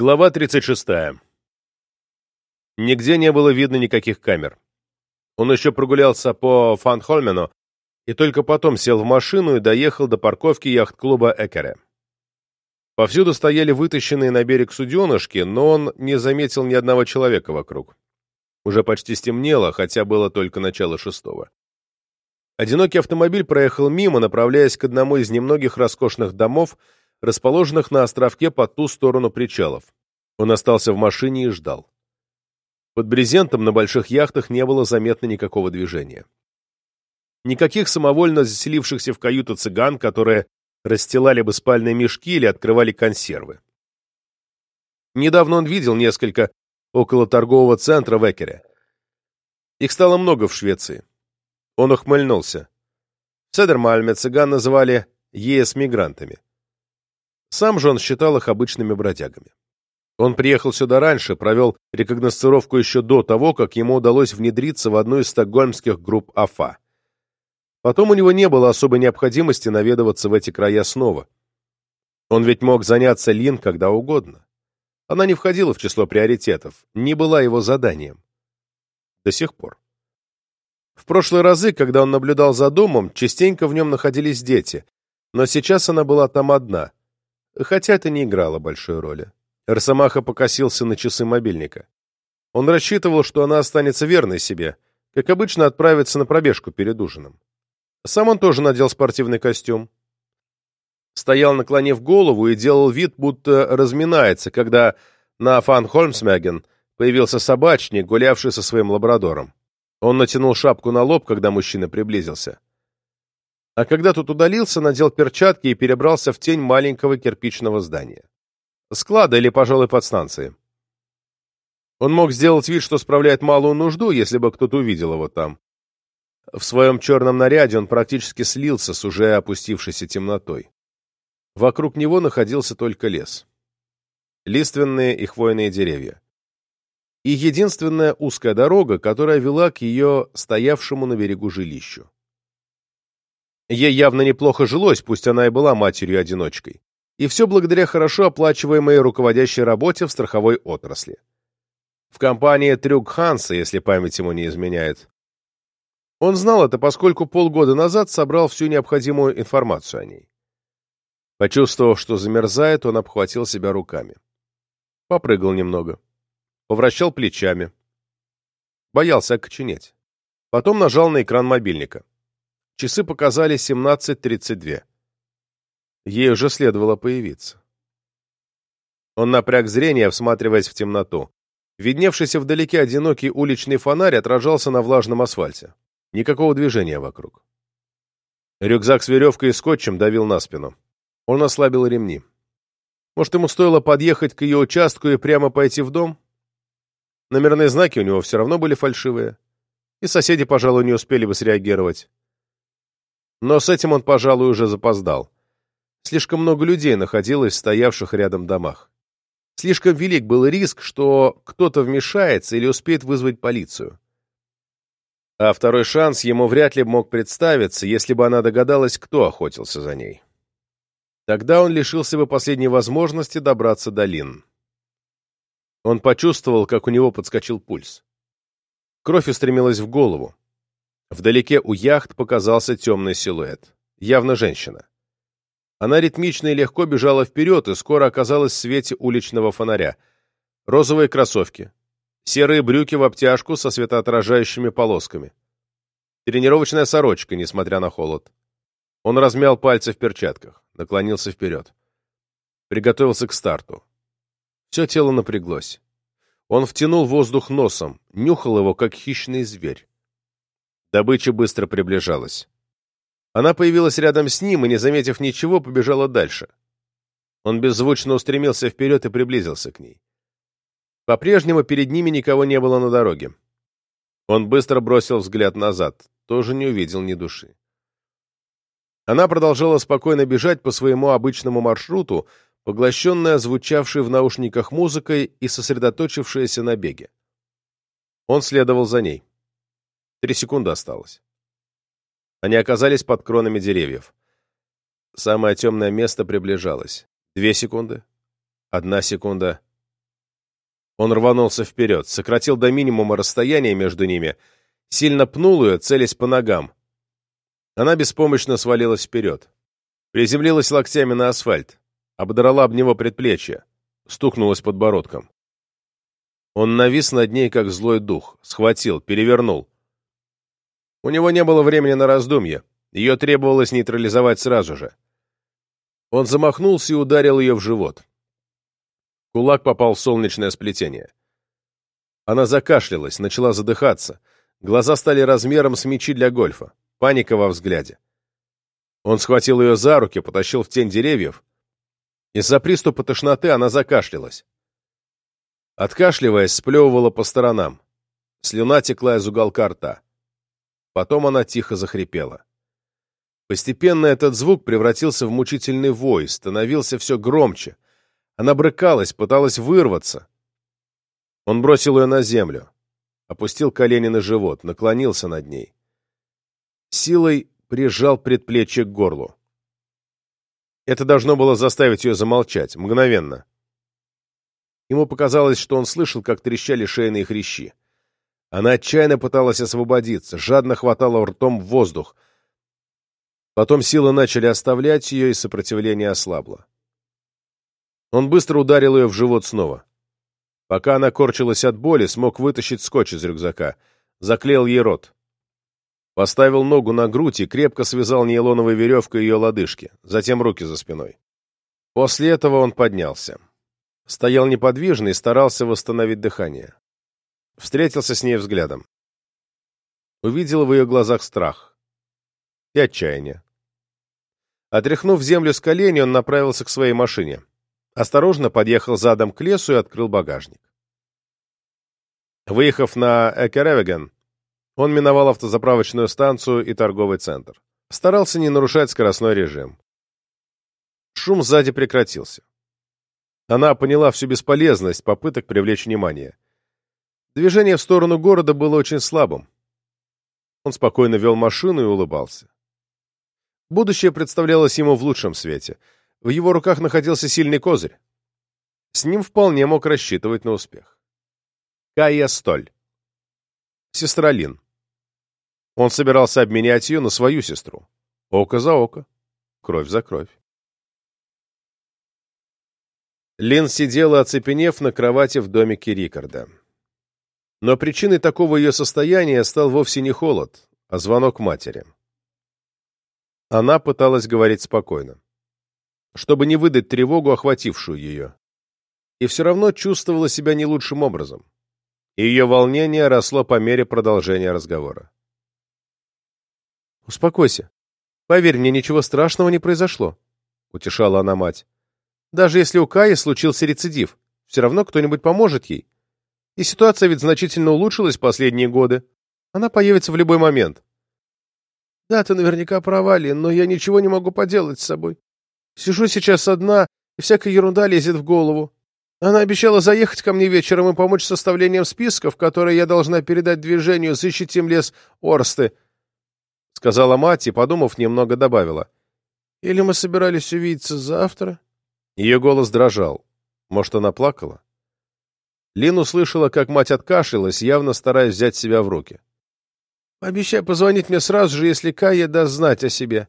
Глава 36. Нигде не было видно никаких камер. Он еще прогулялся по Фанхольмену и только потом сел в машину и доехал до парковки яхт-клуба Экере. Повсюду стояли вытащенные на берег суденышки, но он не заметил ни одного человека вокруг. Уже почти стемнело, хотя было только начало шестого. Одинокий автомобиль проехал мимо, направляясь к одному из немногих роскошных домов, расположенных на островке по ту сторону причалов. Он остался в машине и ждал. Под брезентом на больших яхтах не было заметно никакого движения. Никаких самовольно заселившихся в каюту цыган, которые расстилали бы спальные мешки или открывали консервы. Недавно он видел несколько около торгового центра в Экере. Их стало много в Швеции. Он ухмыльнулся. В Седермальме цыган называли ЕС-мигрантами. Сам же он считал их обычными бродягами. Он приехал сюда раньше, провел рекогносцировку еще до того, как ему удалось внедриться в одну из стокгольмских групп АФА. Потом у него не было особой необходимости наведываться в эти края снова. Он ведь мог заняться Лин когда угодно. Она не входила в число приоритетов, не была его заданием. До сих пор. В прошлые разы, когда он наблюдал за домом, частенько в нем находились дети, но сейчас она была там одна — хотя это не играло большой роли. Росомаха покосился на часы мобильника. Он рассчитывал, что она останется верной себе, как обычно отправится на пробежку перед ужином. Сам он тоже надел спортивный костюм. Стоял, наклонив голову, и делал вид, будто разминается, когда на Фан Хольмсмяген появился собачник, гулявший со своим лабрадором. Он натянул шапку на лоб, когда мужчина приблизился а когда тот удалился, надел перчатки и перебрался в тень маленького кирпичного здания. Склада или, пожалуй, подстанции. Он мог сделать вид, что справляет малую нужду, если бы кто-то увидел его там. В своем черном наряде он практически слился с уже опустившейся темнотой. Вокруг него находился только лес. Лиственные и хвойные деревья. И единственная узкая дорога, которая вела к ее стоявшему на берегу жилищу. Ей явно неплохо жилось, пусть она и была матерью-одиночкой. И все благодаря хорошо оплачиваемой руководящей работе в страховой отрасли. В компании Трюк Ханса, если память ему не изменяет. Он знал это, поскольку полгода назад собрал всю необходимую информацию о ней. Почувствовав, что замерзает, он обхватил себя руками. Попрыгал немного. Повращал плечами. Боялся окоченеть. Потом нажал на экран мобильника. Часы показали 17.32. Ей уже следовало появиться. Он напряг зрение, всматриваясь в темноту. Видневшийся вдалеке одинокий уличный фонарь отражался на влажном асфальте. Никакого движения вокруг. Рюкзак с веревкой и скотчем давил на спину. Он ослабил ремни. Может, ему стоило подъехать к ее участку и прямо пойти в дом? Номерные знаки у него все равно были фальшивые. И соседи, пожалуй, не успели бы среагировать. Но с этим он, пожалуй, уже запоздал. Слишком много людей находилось в стоявших рядом домах. Слишком велик был риск, что кто-то вмешается или успеет вызвать полицию. А второй шанс ему вряд ли мог представиться, если бы она догадалась, кто охотился за ней. Тогда он лишился бы последней возможности добраться до Лин. Он почувствовал, как у него подскочил пульс. Кровь устремилась в голову. Вдалеке у яхт показался темный силуэт. Явно женщина. Она ритмично и легко бежала вперед и скоро оказалась в свете уличного фонаря. Розовые кроссовки. Серые брюки в обтяжку со светоотражающими полосками. Тренировочная сорочка, несмотря на холод. Он размял пальцы в перчатках, наклонился вперед. Приготовился к старту. Все тело напряглось. Он втянул воздух носом, нюхал его, как хищный зверь. Добыча быстро приближалась. Она появилась рядом с ним и, не заметив ничего, побежала дальше. Он беззвучно устремился вперед и приблизился к ней. По-прежнему перед ними никого не было на дороге. Он быстро бросил взгляд назад, тоже не увидел ни души. Она продолжала спокойно бежать по своему обычному маршруту, поглощенная звучавшей в наушниках музыкой и сосредоточившаяся на беге. Он следовал за ней. Три секунды осталось. Они оказались под кронами деревьев. Самое темное место приближалось. Две секунды. Одна секунда. Он рванулся вперед, сократил до минимума расстояние между ними, сильно пнул ее, целясь по ногам. Она беспомощно свалилась вперед. Приземлилась локтями на асфальт, ободрала об него предплечье, стукнулась подбородком. Он навис над ней, как злой дух, схватил, перевернул. У него не было времени на раздумье, ее требовалось нейтрализовать сразу же. Он замахнулся и ударил ее в живот. Кулак попал в солнечное сплетение. Она закашлялась, начала задыхаться. Глаза стали размером с мячи для гольфа. Паника во взгляде. Он схватил ее за руки, потащил в тень деревьев. Из-за приступа тошноты она закашлялась. Откашливаясь, сплевывала по сторонам. Слюна текла из уголка рта. Потом она тихо захрипела. Постепенно этот звук превратился в мучительный вой, становился все громче. Она брыкалась, пыталась вырваться. Он бросил ее на землю, опустил колени на живот, наклонился над ней. Силой прижал предплечье к горлу. Это должно было заставить ее замолчать, мгновенно. Ему показалось, что он слышал, как трещали шейные хрящи. Она отчаянно пыталась освободиться, жадно хватала ртом в воздух. Потом силы начали оставлять ее, и сопротивление ослабло. Он быстро ударил ее в живот снова. Пока она корчилась от боли, смог вытащить скотч из рюкзака. Заклеил ей рот. Поставил ногу на грудь и крепко связал нейлоновой веревкой ее лодыжки, затем руки за спиной. После этого он поднялся. Стоял неподвижно и старался восстановить дыхание. Встретился с ней взглядом. Увидел в ее глазах страх и отчаяние. Отряхнув землю с колени, он направился к своей машине. Осторожно подъехал задом к лесу и открыл багажник. Выехав на Экеревеген, он миновал автозаправочную станцию и торговый центр. Старался не нарушать скоростной режим. Шум сзади прекратился. Она поняла всю бесполезность попыток привлечь внимание. Движение в сторону города было очень слабым. Он спокойно вел машину и улыбался. Будущее представлялось ему в лучшем свете. В его руках находился сильный козырь. С ним вполне мог рассчитывать на успех. Кая Столь. Сестра Лин. Он собирался обменять ее на свою сестру. Око за око, кровь за кровь. Лин сидела, оцепенев на кровати в домике Рикарда. Но причиной такого ее состояния стал вовсе не холод, а звонок матери. Она пыталась говорить спокойно, чтобы не выдать тревогу, охватившую ее. И все равно чувствовала себя не лучшим образом. Ее волнение росло по мере продолжения разговора. «Успокойся. Поверь мне, ничего страшного не произошло», — утешала она мать. «Даже если у Каи случился рецидив, все равно кто-нибудь поможет ей. И ситуация ведь значительно улучшилась в последние годы. Она появится в любой момент». «Да, ты наверняка права, Лин, но я ничего не могу поделать с собой. Сижу сейчас одна, и всякая ерунда лезет в голову. Она обещала заехать ко мне вечером и помочь с составлением списков, которые я должна передать движению «Защитим лес Орсты», — сказала мать и, подумав, немного добавила. «Или мы собирались увидеться завтра?» Ее голос дрожал. Может, она плакала? Лин услышала, как мать откашлялась, явно стараясь взять себя в руки. «Обещай позвонить мне сразу же, если Кая даст знать о себе.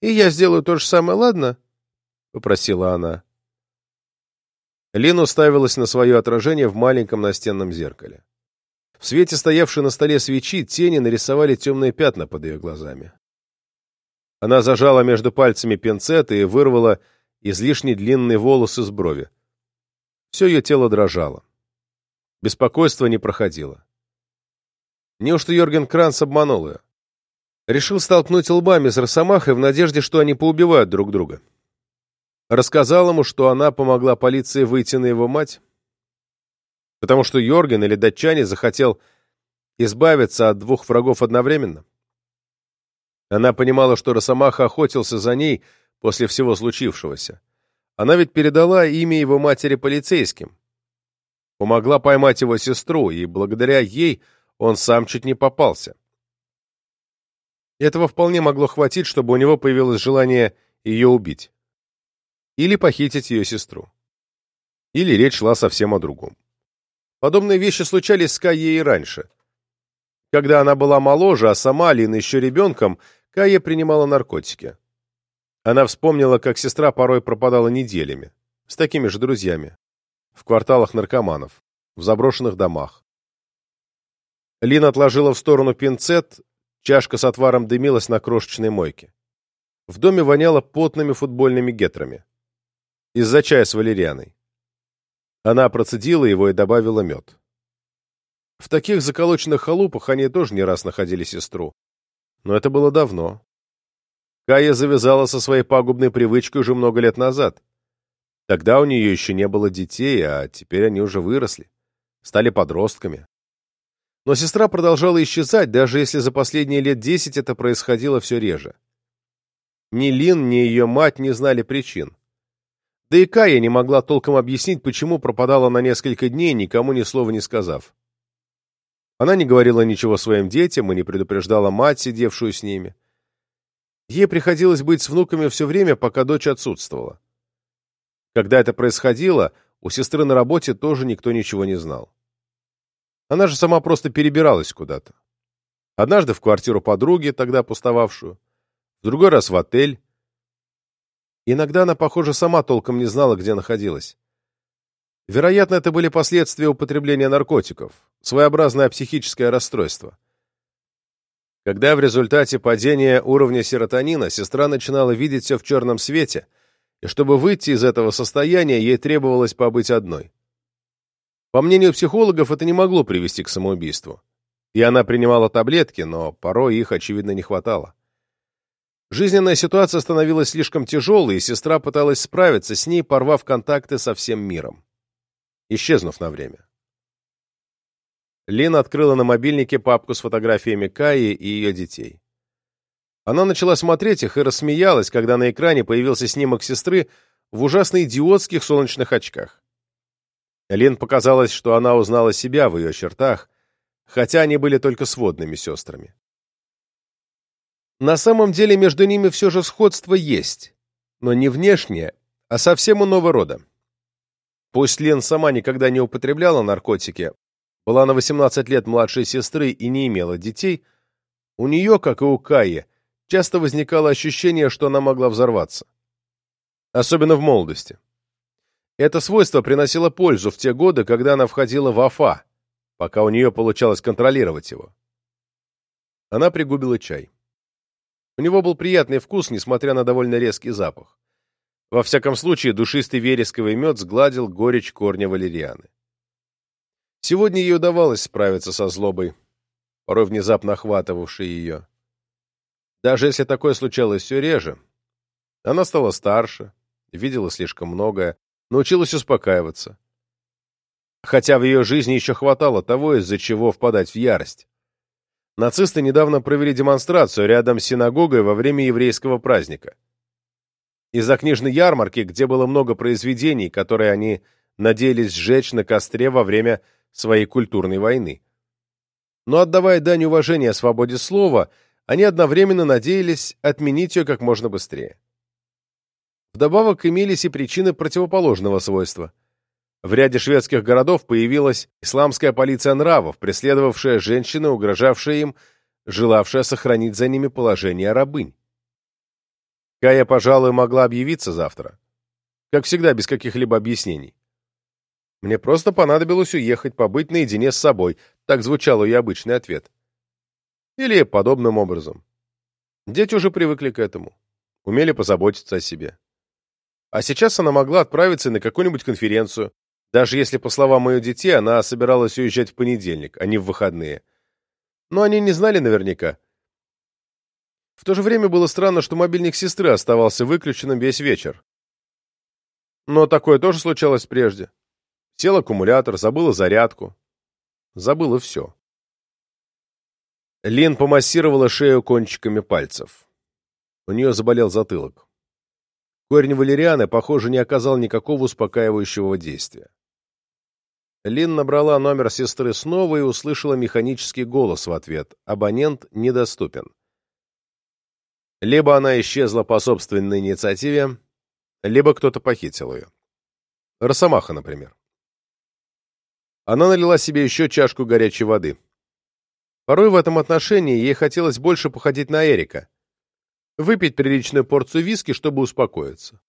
И я сделаю то же самое, ладно?» — попросила она. Лин уставилась на свое отражение в маленьком настенном зеркале. В свете стоявшей на столе свечи тени нарисовали темные пятна под ее глазами. Она зажала между пальцами пинцет и вырвала излишне длинный волос из брови. Все ее тело дрожало. Беспокойство не проходило. Неужто Йорген Кранц обманул ее? Решил столкнуть лбами с Росомахой в надежде, что они поубивают друг друга. Рассказал ему, что она помогла полиции выйти на его мать, Потому что Йорген или датчане захотел избавиться от двух врагов одновременно? Она понимала, что Росомаха охотился за ней после всего случившегося. Она ведь передала имя его матери полицейским. Помогла поймать его сестру, и благодаря ей он сам чуть не попался. Этого вполне могло хватить, чтобы у него появилось желание ее убить. Или похитить ее сестру. Или речь шла совсем о другом. Подобные вещи случались с Кайей и раньше. Когда она была моложе, а сама Лин еще ребенком, Кая принимала наркотики. Она вспомнила, как сестра порой пропадала неделями, с такими же друзьями, в кварталах наркоманов, в заброшенных домах. Лин отложила в сторону пинцет, чашка с отваром дымилась на крошечной мойке. В доме воняло потными футбольными гетрами. Из-за чая с валерианой. Она процедила его и добавила мед. В таких заколоченных халупах они тоже не раз находили сестру. Но это было давно. Кая завязала со своей пагубной привычкой уже много лет назад. Тогда у нее еще не было детей, а теперь они уже выросли, стали подростками. Но сестра продолжала исчезать, даже если за последние лет десять это происходило все реже. Ни Лин, ни ее мать не знали причин. Да и Кая не могла толком объяснить, почему пропадала на несколько дней, никому ни слова не сказав. Она не говорила ничего своим детям и не предупреждала мать, сидевшую с ними. Ей приходилось быть с внуками все время, пока дочь отсутствовала. Когда это происходило, у сестры на работе тоже никто ничего не знал. Она же сама просто перебиралась куда-то. Однажды в квартиру подруги, тогда пустовавшую, в другой раз в отель. Иногда она, похоже, сама толком не знала, где находилась. Вероятно, это были последствия употребления наркотиков, своеобразное психическое расстройство. Когда в результате падения уровня серотонина сестра начинала видеть все в черном свете, и чтобы выйти из этого состояния, ей требовалось побыть одной. По мнению психологов, это не могло привести к самоубийству. И она принимала таблетки, но порой их, очевидно, не хватало. Жизненная ситуация становилась слишком тяжелой, и сестра пыталась справиться с ней, порвав контакты со всем миром исчезнув на время. Лина открыла на мобильнике папку с фотографиями Каи и ее детей. Она начала смотреть их и рассмеялась, когда на экране появился снимок сестры в ужасно идиотских солнечных очках. Лин показалось, что она узнала себя в ее чертах, хотя они были только сводными сестрами. На самом деле между ними все же сходство есть, но не внешнее, а совсем иного рода. Пусть Лен сама никогда не употребляла наркотики, была на 18 лет младшей сестры и не имела детей, у нее, как и у Каи, часто возникало ощущение, что она могла взорваться. Особенно в молодости. Это свойство приносило пользу в те годы, когда она входила в АФА, пока у нее получалось контролировать его. Она пригубила чай. У него был приятный вкус, несмотря на довольно резкий запах. Во всяком случае, душистый вересковый мед сгладил горечь корня валерианы. Сегодня ей удавалось справиться со злобой, порой внезапно охватывавшей ее. Даже если такое случалось все реже, она стала старше, видела слишком многое, научилась успокаиваться. Хотя в ее жизни еще хватало того, из-за чего впадать в ярость. Нацисты недавно провели демонстрацию рядом с синагогой во время еврейского праздника из-за книжной ярмарки, где было много произведений, которые они надеялись сжечь на костре во время своей культурной войны. Но отдавая дань уважения свободе слова, они одновременно надеялись отменить ее как можно быстрее. Вдобавок имелись и причины противоположного свойства. В ряде шведских городов появилась исламская полиция нравов, преследовавшая женщины, угрожавшая им, желавшая сохранить за ними положение рабынь. Кая, пожалуй, могла объявиться завтра. Как всегда, без каких-либо объяснений. Мне просто понадобилось уехать, побыть наедине с собой. Так звучал ее обычный ответ. Или подобным образом. Дети уже привыкли к этому. Умели позаботиться о себе. А сейчас она могла отправиться на какую-нибудь конференцию, даже если, по словам ее детей, она собиралась уезжать в понедельник, а не в выходные. Но они не знали наверняка, в то же время было странно, что мобильник сестры оставался выключенным весь вечер. Но такое тоже случалось прежде. Сел аккумулятор, забыла зарядку. Забыла все. Лин помассировала шею кончиками пальцев. У нее заболел затылок. Корень валерианы, похоже, не оказал никакого успокаивающего действия. Лин набрала номер сестры снова и услышала механический голос в ответ. Абонент недоступен. Либо она исчезла по собственной инициативе, либо кто-то похитил ее. Росомаха, например. Она налила себе еще чашку горячей воды. Порой в этом отношении ей хотелось больше походить на Эрика. Выпить приличную порцию виски, чтобы успокоиться.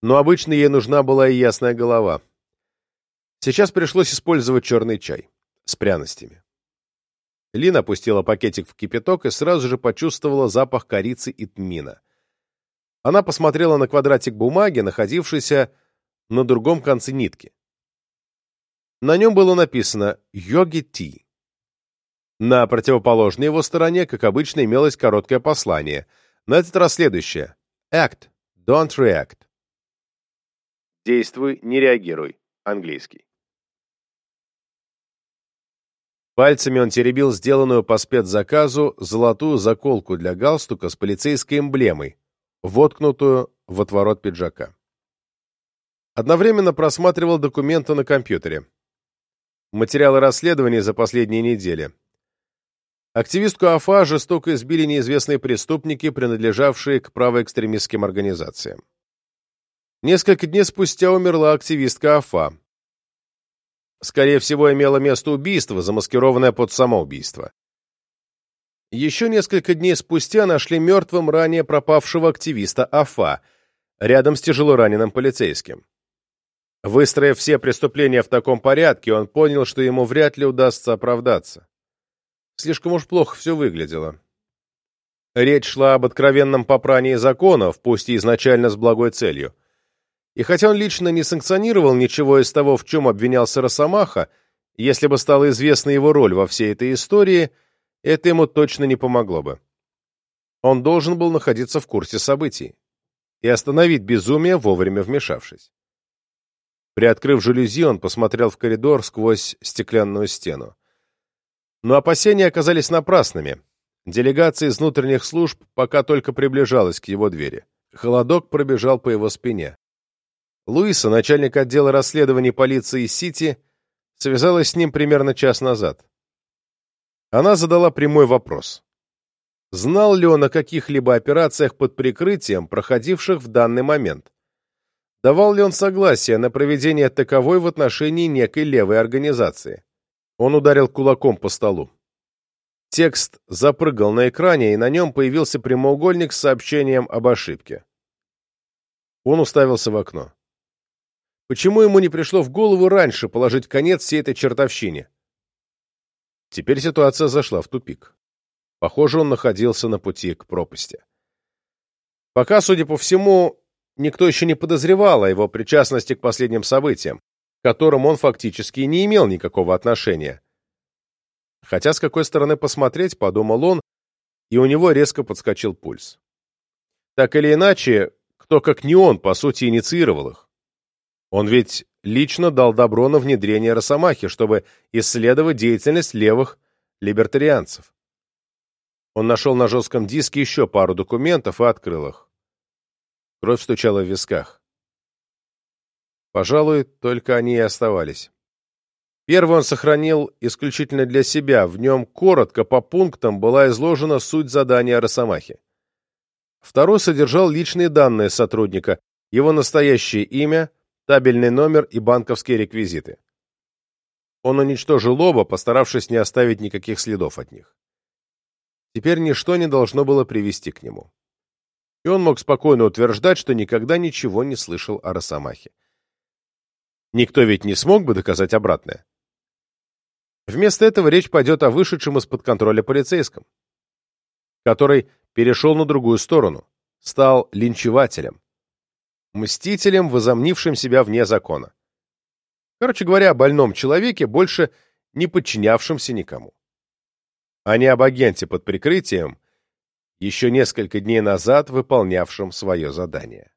Но обычно ей нужна была и ясная голова. Сейчас пришлось использовать черный чай с пряностями. Лин опустила пакетик в кипяток и сразу же почувствовала запах корицы и тмина. Она посмотрела на квадратик бумаги, находившийся на другом конце нитки. На нем было написано «Йоги Ти». На противоположной его стороне, как обычно, имелось короткое послание. На этот раз следующее. Act, don't react. Действуй, не реагируй. Английский. Пальцами он теребил сделанную по спецзаказу золотую заколку для галстука с полицейской эмблемой, воткнутую в отворот пиджака. Одновременно просматривал документы на компьютере. Материалы расследований за последние недели. Активистку АФА жестоко избили неизвестные преступники, принадлежавшие к правоэкстремистским организациям. Несколько дней спустя умерла активистка АФА. Скорее всего, имело место убийство, замаскированное под самоубийство. Еще несколько дней спустя нашли мертвым ранее пропавшего активиста АФА, рядом с тяжело раненым полицейским. Выстроив все преступления в таком порядке, он понял, что ему вряд ли удастся оправдаться. Слишком уж плохо все выглядело. Речь шла об откровенном попрании законов, пусть и изначально с благой целью. И хотя он лично не санкционировал ничего из того, в чем обвинялся Росомаха, если бы стала известна его роль во всей этой истории, это ему точно не помогло бы. Он должен был находиться в курсе событий и остановить безумие, вовремя вмешавшись. Приоткрыв жалюзи, он посмотрел в коридор сквозь стеклянную стену. Но опасения оказались напрасными. Делегация из внутренних служб пока только приближалась к его двери. Холодок пробежал по его спине. Луиса, начальник отдела расследований полиции Сити, связалась с ним примерно час назад. Она задала прямой вопрос. Знал ли он о каких-либо операциях под прикрытием, проходивших в данный момент? давал ли он согласие на проведение таковой в отношении некой левой организации. Он ударил кулаком по столу. Текст запрыгал на экране, и на нем появился прямоугольник с сообщением об ошибке. Он уставился в окно. Почему ему не пришло в голову раньше положить конец всей этой чертовщине? Теперь ситуация зашла в тупик. Похоже, он находился на пути к пропасти. Пока, судя по всему, никто еще не подозревал о его причастности к последним событиям, к которым он фактически не имел никакого отношения. Хотя с какой стороны посмотреть, подумал он, и у него резко подскочил пульс. Так или иначе, кто как не он, по сути, инициировал их. Он ведь лично дал добро на внедрение Росомахи, чтобы исследовать деятельность левых либертарианцев. Он нашел на жестком диске еще пару документов и открыл их. Кровь стучала в висках. Пожалуй, только они и оставались. Первый он сохранил исключительно для себя, в нем коротко, по пунктам, была изложена суть задания Росомахи. Второй содержал личные данные сотрудника, его настоящее имя, табельный номер и банковские реквизиты. Он уничтожил оба, постаравшись не оставить никаких следов от них. Теперь ничто не должно было привести к нему и он мог спокойно утверждать, что никогда ничего не слышал о Росомахе. Никто ведь не смог бы доказать обратное. Вместо этого речь пойдет о вышедшем из-под контроля полицейском, который перешел на другую сторону, стал линчевателем, мстителем, возомнившим себя вне закона. Короче говоря, о больном человеке, больше не подчинявшемся никому. А не об агенте под прикрытием, еще несколько дней назад выполнявшим свое задание.